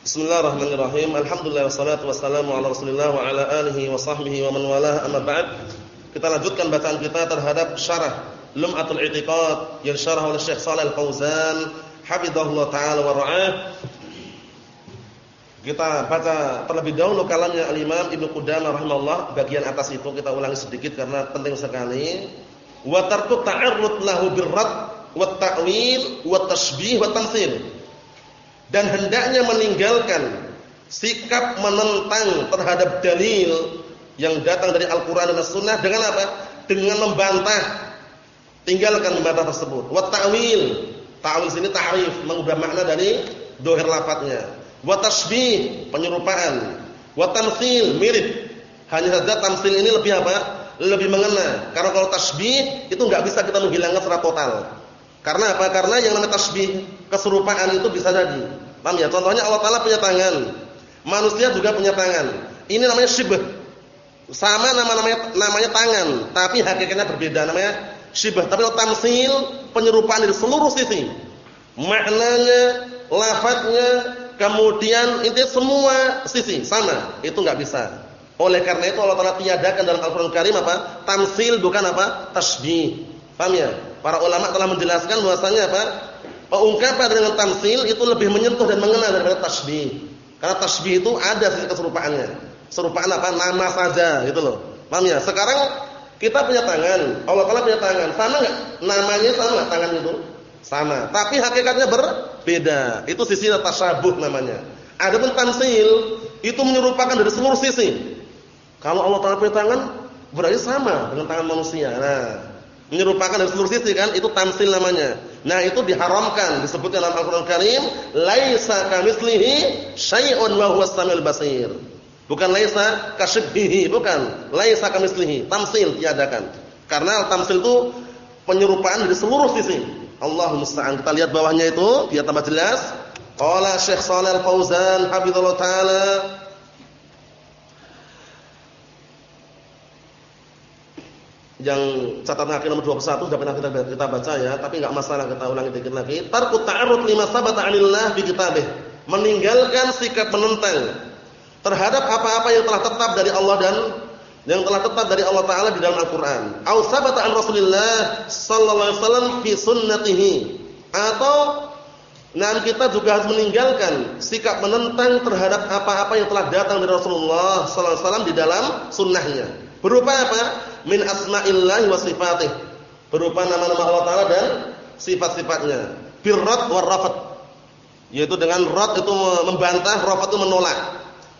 Bismillahirrahmanirrahim. Alhamdulillah wassalatu wassalamu ala Rasulillah wa ala alihi wa sahbihi wa man walah. Amma ba'd. Kita lanjutkan bacaan kita terhadap syarah Lum'atul I'tiqad yang syarah oleh Syekh Shalal Al-Fauzan hafizahullah taala wa ra'ah. Kita baca terlebih dahulu kalamnya Al-Imam Ibnu Qudamah rahimahullah, bagian atas itu kita ulangi sedikit karena penting sekali. Wa tarku ta'arrud lahu birrad wa ta'wil wa tashbih wa tamtsil dan hendaknya meninggalkan sikap menentang terhadap dalil yang datang dari Al-Qur'an dan As-Sunnah dengan apa? Dengan membantah. Tinggalkan membantah tersebut. Wa ta'wil. Ta'wil sini tahrif, mengubah makna dari dohir lafadznya. Wa tashbih, penyerupaan. Wa tamtsil, mirip. Hanya saja tamtsil ini lebih apa? Lebih mengena. Karena kalau tasbih itu enggak bisa kita menghilangkan secara total. Karena apa? Karena yang namanya tasbih, keserupaan itu bisa jadi. Paham ya? Contohnya Allah Taala punya tangan. Manusia juga punya tangan. Ini namanya syibh. Sama nama-namanya namanya tangan, tapi hakikatnya berbeda namanya syibh. Tapi kalau tamsil, penyerupaan dari seluruh sisi. Maknanya, lafadznya, kemudian intinya semua sisi sama. Itu enggak bisa. Oleh karena itu Allah Taala tiadakan dalam Al-Qur'an Karim apa? Tamsil bukan apa? Tasbih. Paham ya? Para ulama telah menjelaskan bahwasanya apa? Ungkapan dengan tamsil itu lebih menyentuh dan mengena daripada tasbih. Karena tasbih itu ada sisi keserupaannya. Serupaan apa? Nama saja gitu loh. Paham ya? Sekarang kita punya tangan, Allah Taala punya tangan. Sama enggak? Namanya sama tangan itu? Sama. Tapi hakikatnya berbeda. Itu sisi tasyabuh namanya. Adapun tamsil itu menyerupakan dari seluruh sisi. Kalau Allah Taala punya tangan berarti sama dengan tangan manusia. Nah, menyerupakan dari seluruh sisi kan itu tamsil namanya. Nah, itu diharamkan disebutkan dalam Al-Qur'an Karim, laisa kamitslihi syai'un wa huwas samiul basir. Bukan laisa kasyibhihi, bukan. Laisa kamitslihi, tamsil tiadakan. Karena tamsil itu penyerupaan dari seluruh sisi. Allah musta'an. Kita lihat bawahnya itu biar tambah jelas. Qala Syekh Shalal Fauzan hafizallahu taala yang catatan akhir nomor 21 sudah pernah kita, kita baca ya, tapi enggak masalah kita ulangi dikit lagi. Tarku ta'arrud lima sabata 'anillah bi kitabih. Meninggalkan sikap menentang terhadap apa-apa yang telah tetap dari Allah dan yang telah tetap dari Allah taala di dalam Al-Qur'an. Au sabata an Rasulillah sallallahu alaihi wasallam fi sunnatihi. Atau Nah kita juga harus meninggalkan sikap menentang terhadap apa-apa yang telah datang dari Rasulullah sallallahu alaihi wasallam di dalam sunnahnya. Berupa apa? Min asma'illahi wa sifatih. Berupa nama-nama Allah Taala dan sifat-sifatnya. Birrat war rafat. Yaitu dengan rad itu membantah, rafat itu menolak.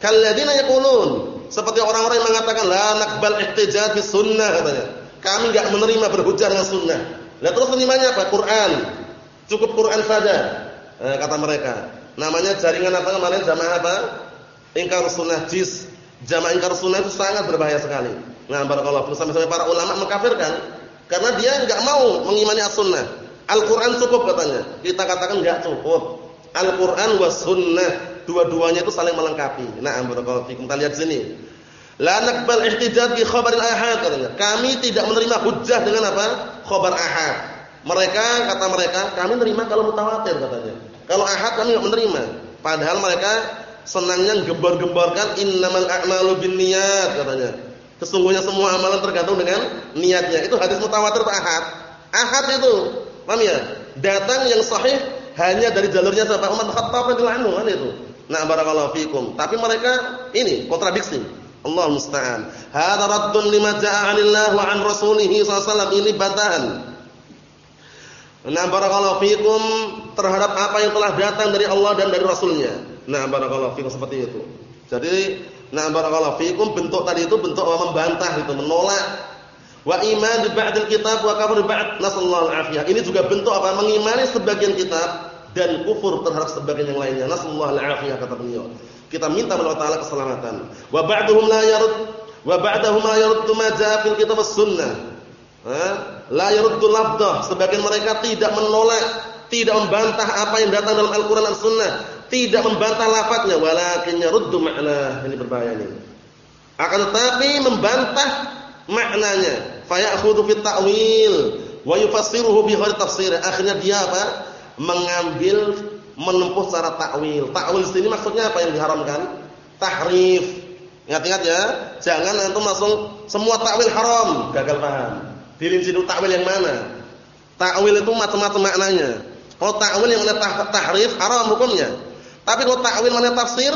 Kalladzina yaqulun, seperti orang-orang yang mengatakan la naqbal ihtijaj bis sunnah katanya. Kami enggak menerima berhujjah dengan sunnah. Lah terus menerimanya apa? Quran. Cukup Quran saja. Eh, kata mereka. Namanya jaringan apa kemarin jamaah apa? Ingkar sunnah jis. Jamaah ingkar sunnah itu sangat berbahaya sekali. Nah, barakallahu sampai-sampai para ulama mengkafirkan karena dia enggak mau mengimani as-sunnah. Al-Qur'an cukup katanya. Kita katakan enggak cukup. Al-Qur'an was sunnah, dua-duanya itu saling melengkapi. Nah, barakallahu fikum. Kita lihat sini. La naqbal ihtijaj bi khabar al-ahad katanya. Kami tidak menerima hujjah dengan apa? Khabar ahad. Mereka kata mereka, kami menerima kalau mutawatir katanya. Kalau ahad kami enggak menerima. Padahal mereka senangnya gembor-gemborkan innamal a'malu binniyat katanya. Sesungguhnya semua amalan tergantung dengan niatnya. Itu hadis mutawatir atau ahad? Ahad itu. Paham ya? Datang yang sahih hanya dari jalurnya siapa? Umar bin Khattab radhiyallahu anhu kan itu. Nah, barakallahu fikum. Tapi mereka ini kontradiksi. Allah musta'an. Hadza raddun lima jaa'a 'anillah wa 'an rasulih sallallahu ini bantahan. Nah, barakallahu fikum terhadap apa yang telah datang dari Allah dan dari Rasulnya. Nah, barakallahu fikum seperti itu. Jadi Nah barakallahu fikum bentuk tadi itu bentuk membantah itu, menolak. Wa iman bi ba'dil kitab wa kafir ba'd. Nasallahu al-afiyah. Ini juga bentuk apa? Mengimani sebagian kitab dan kufur terhadap sebagian yang lainnya. Nasallahu al-afiyah kata beliau. Kita minta kepada Allah Taala keselamatan. Wa ba'duhum la yarud wa ba'dahum la yarud ma ja'a fil kitab was sunnah. Ha? La yaruddu lafdhah. Sebagian mereka tidak menolak, tidak membantah apa yang datang dalam Al-Qur'an dan Sunnah tidak membantah lafadznya walakin yaruddu makna ini berbahaya ini akan tetapi membantah maknanya fayakhudhu fit ta'wil wa yufassiruhu bi ghairi tafsir akhirnya dia apa mengambil menempuh cara takwil. Takwil sini maksudnya apa yang diharamkan? Tahrif. Ingat-ingat ya, jangan antum langsung semua takwil haram, gagal paham. Dirinci dulu takwil yang mana. Takwil itu macam-macam maknanya. Kalau takwil yang mana tahrif haram hukumnya. Tapi kalau takwil mana tafsir,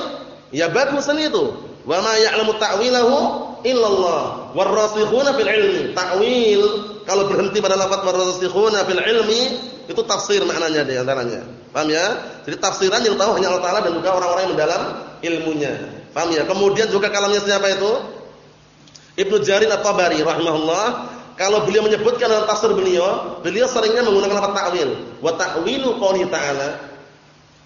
ya bagus itu. Wa ma ya'lamu ta'wilahu illallah warasikhuna fil ilmi. Takwil kalau berhenti pada lafaz warasikhuna fil ilmi itu tafsir maknanya di antaranya. Paham ya? Jadi tafsiran yang tahu hanya Allah Taala dan juga orang-orang yang mendalam ilmunya. Paham ya? Kemudian juga kalamnya siapa itu? Ibnu Jarir At-Tabari rahimahullah, kalau beliau menyebutkan dalam tafsir beliau, beliau seringnya menggunakan kata ta'wil. Wa ta'wilu qouli ta'ala.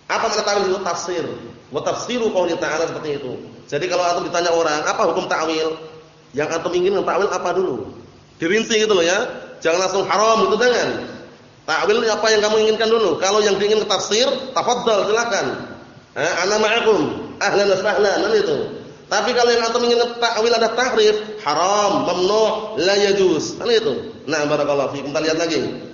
Apa ta'wil itu? Tafsir. Wa tafsiru qouli ta'ala seperti itu. Jadi kalau antum ditanya orang, apa hukum ta'wil? Yang antum ingin ta'wil apa dulu? Dirinci gitu loh ya. Jangan langsung haram itu jangan. Ta'wil apa yang kamu inginkan dulu? Kalau yang diingin ke tafsir, tafadhal silakan. Eh, ana ma'akum. Ahlan wa sahlan itu. Tapi kalau yang antum ingin ta'wil ada tahrif, haram, mamnu', la yajuz. Kan itu. Nah, barakallahu fiikum. Kita lihat lagi.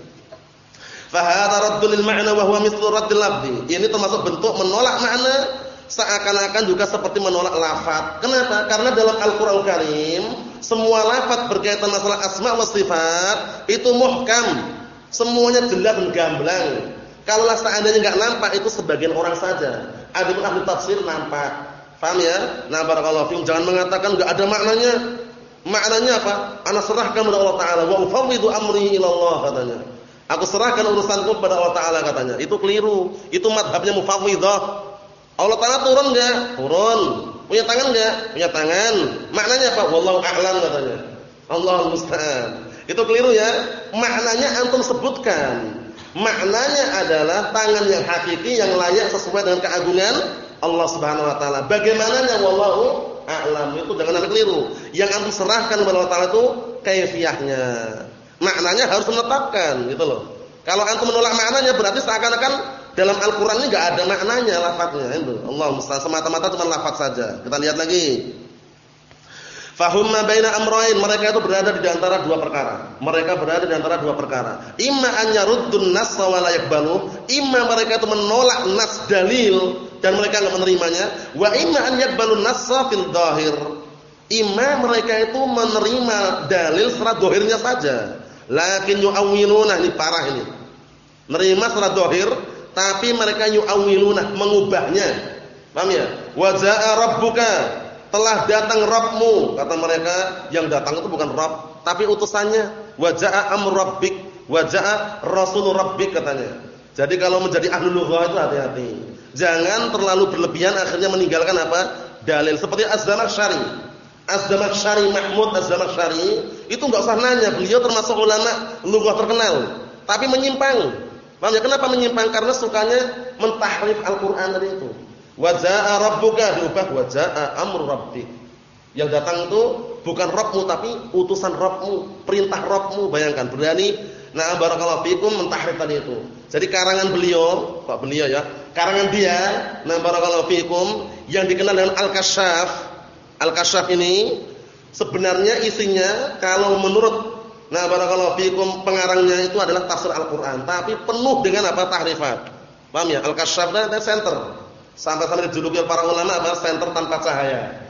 Fa hadha raddul lil ma'na wa huwa mithlu raddil. Ini termasuk bentuk menolak makna seakan-akan juga seperti menolak lafaz. Kenapa? Karena dalam Al-Qur'an Al Karim semua lafaz berkaitan masalah asma wa sifat itu muhkam Semuanya jelas dan gamblang. Kalau seandainya enggak nampak itu sebagian orang saja. Ada pun ahli tafsir nampak. Paham ya? Nah, barakallahu fiikum jangan mengatakan enggak ada maknanya. Maknanya apa? Ana serahkan kepada Allah taala wa ufawwidu amri ila Allah katanya. Aku serahkan urusanku kepada Allah taala katanya. Itu keliru. Itu madhabnya mufawwidah. Allah taala turun enggak? Turun. Punya tangan enggak? Punya tangan. Maknanya apa? Wallahu a'lam katanya. Allah musta'an. Itu keliru ya. Maknanya antum sebutkan. Maknanya adalah tangan yang hakiki yang layak sesuai dengan keagungan Allah Subhanahu wa taala. Bagaimananya wallahu a'lam. Itu jangan sampai keliru. Yang antum serahkan kepada Allah taala itu kaifiahnya. Maknanya harus menetapkan gitu loh. Kalau antum menolak maknanya berarti seakan-akan dalam Al-Qur'an ini enggak ada maknanya lafadznya itu. Allah semata-mata cuma lafaz saja. Kita lihat lagi. Fahum ma baina amrayn, mereka itu berada di antara dua perkara. Mereka berada di antara dua perkara. Imma an yaruddun nass wa la yaqbalu, imma mereka itu menolak nas dalil dan mereka enggak menerimanya, wa imma an yaqbalu nass fil dhahir. Imma mereka itu menerima dalil secara dohirnya saja. Lakin yu'awwiluna ini parah ini. Menerima secara dohir, tapi mereka yu'awwiluna mengubahnya. Paham ya? Wa ja'a rabbuka telah datang Rabbmu kata mereka. Yang datang itu bukan Rabb tapi utusannya. Wajaa amr rabbik wajaa rasul rabbik katanya. Jadi kalau menjadi ahli lugah itu hati-hati. Jangan terlalu berlebihan akhirnya meninggalkan apa? Dalil. Seperti Az-Zamakhsyari Az-Zamakhsyari Mahmud Az-Zamakhsyari itu enggak usah nanya beliau termasuk ulama lugah terkenal tapi menyimpang paham ya kenapa menyimpang karena sukanya mentahrif Al-Qur'an tadi itu Wajaa rabbuka diubah wajaa amru rabbik. Yang datang itu bukan Rabbmu tapi utusan Rabbmu, perintah Rabbmu. Bayangkan berani nah barakallahu fikum mentahrif tadi itu. Jadi karangan beliau, Pak beliau ya, karangan dia nah barakallahu fikum yang dikenal dengan Al-Kasyaf. Al-Kasyaf ini sebenarnya isinya kalau menurut nah barakallahu fikum pengarangnya itu adalah tafsir Al-Qur'an, tapi penuh dengan apa tahrifat. Paham ya? Al-Kasyaf dan center Sampai-sampai dijuluki para ulama adalah center tanpa cahaya.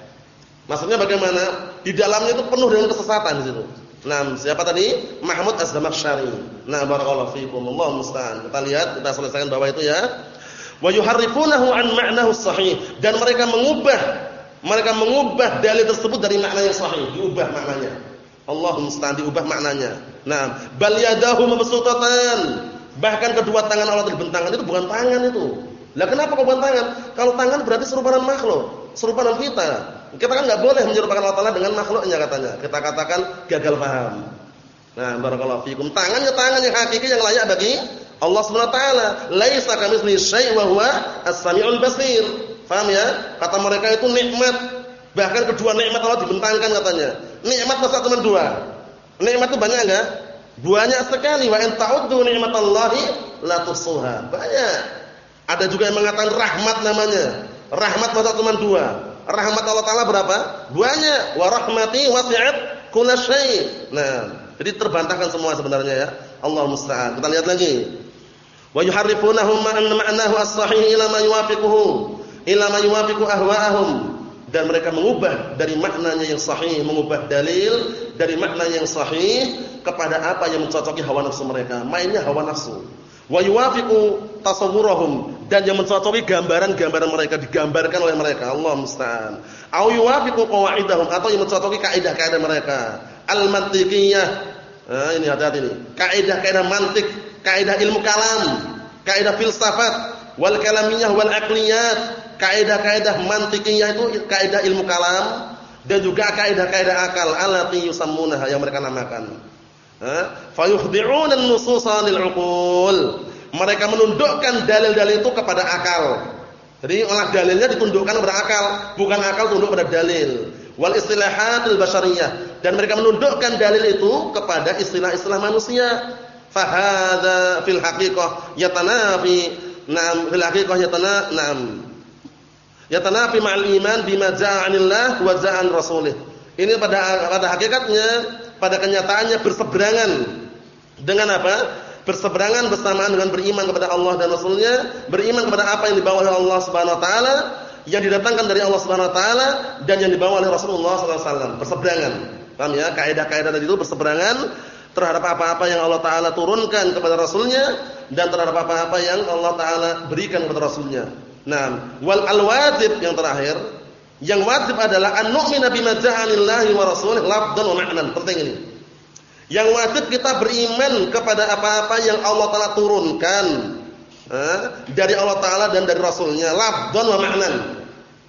Maksudnya bagaimana? Di dalamnya itu penuh dengan kesesatan di situ. Nah, siapa tadi? Mahmud Az-Zamakhsyari. Nah, barakallahu fiikum. Allah musta'an. Kita lihat, kita selesaikan bawah itu ya. Wa yuharrifunahu an ma'nahu sahih dan mereka mengubah mereka mengubah dalil tersebut dari makna yang sahih, diubah maknanya. Allah musta'an diubah maknanya. Nah, bal yadahu mabsutatan. Bahkan kedua tangan Allah terbentangkan itu bukan tangan itu. Lah kenapa kok bukan tangan? Kalau tangan berarti serupa dengan makhluk, serupa dengan kita. Kita kan enggak boleh menyerupakan Allah Taala dengan makhluknya katanya. Kita katakan gagal paham. Nah, barakallahu fikum. Tangannya tangan yang hakiki yang layak bagi Allah Subhanahu wa taala. Laisa kamitslihi syai' wa huwa as-sami'ul basir. Paham ya? Kata mereka itu nikmat. Bahkan kedua nikmat Allah dibentangkan katanya. Nikmat masa cuma dua. Nikmat itu banyak enggak? Banyak sekali. Wa in ta'uddu nikmatallahi la. Banyak. Ada juga yang mengatakan rahmat namanya. Rahmat masa cuma dua. Rahmat Allah Taala berapa? Banyak. Wa rahmati wasi'at kullasyai. Nah, jadi terbantahkan semua sebenarnya ya. Allah musta'an. Kita lihat lagi. wa yuharrifunahu ma'nahu as-sahih ila ma yuwafiquhu ila yuwafiqu ahwa'ahum. Dan mereka mengubah dari maknanya yang sahih mengubah dalil dari makna yang sahih kepada apa yang mencocoki hawa nafsu mereka. Mainnya hawa nafsu. Wa yuwafiqu tasawwurahum. Dan yang mencocoki gambaran-gambaran mereka digambarkan oleh mereka. Allah musta'an. Au yuwafiqu qawaidahum atau yang mencocoki kaidah-kaidah mereka. Al-mantiqiyah. Nah, ini hati-hati ini kaidah-kaidah mantik kaidah ilmu kalam kaidah filsafat wal kalamiyah wal aqliyat kaidah-kaidah mantikiyah itu kaidah ilmu kalam dan juga kaidah-kaidah akal alati yusammunaha yang mereka namakan. Fayukhdi'un an-nususa lil mereka menundukkan dalil-dalil itu kepada akal. Jadi olah dalilnya ditundukkan kepada akal bukan akal tunduk pada dalil. Wal istilahatul basyariyah dan mereka menundukkan dalil itu kepada istilah-istilah manusia. Fahadha fil haqiqah yatanafi na'am fil haqiqah yatana na'am yatanafi ma'al iman bima ja'a 'anillah wa ja'an rasulih ini pada pada hakikatnya pada kenyataannya berseberangan dengan apa? Berseberangan bersamaan dengan beriman kepada Allah dan Rasulnya, beriman kepada apa yang dibawa oleh Allah Subhanahu Wa Taala, yang didatangkan dari Allah Subhanahu Wa Taala dan yang dibawa oleh Rasulullah SAW. Berseberangan, paham ya? Kaidah-kaidah tadi itu berseberangan terhadap apa-apa yang Allah Taala turunkan kepada Rasulnya dan terhadap apa-apa yang Allah Taala berikan kepada Rasulnya. Nah, wal al-wajib yang terakhir yang wajib adalah an-nu'mina bima ja'alillahi wa rasulih wa ma'nan. Penting ini. Yang wajib kita beriman kepada apa-apa yang Allah Taala turunkan eh, dari Allah Taala dan dari Rasulnya lafdhan wa ma'nan.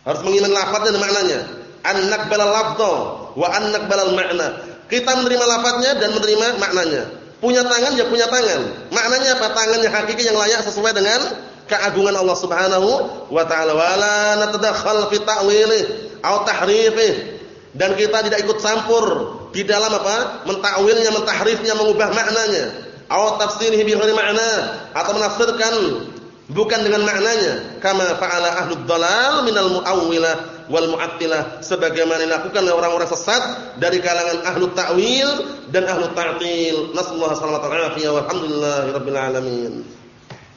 Harus mengiman lafadznya dan maknanya. An-naqbala lafdha wa an-naqbala al-ma'na. Kita menerima lafadznya dan menerima maknanya. Punya tangan ya punya tangan. Maknanya apa? Tangannya hakiki yang layak sesuai dengan keagungan Allah Subhanahu wa taala. Wala natadakhal fi ta'wilih atau tahrifih. Dan kita tidak ikut campur di dalam apa? Mentakwilnya mentahrifnya mengubah maknanya. Atau tafsirih bi ghairi makna. Atau menafsirkan bukan dengan maknanya. Kama fa'ala ahlud dalal minal muawwilah wal mu'attilah sebagaimana dilakukan oleh orang-orang sesat dari kalangan ahlu ta'wil dan ahlu ta'til. Nasallahu alaihi wa sallam. Wa alhamdulillahi rabbil alamin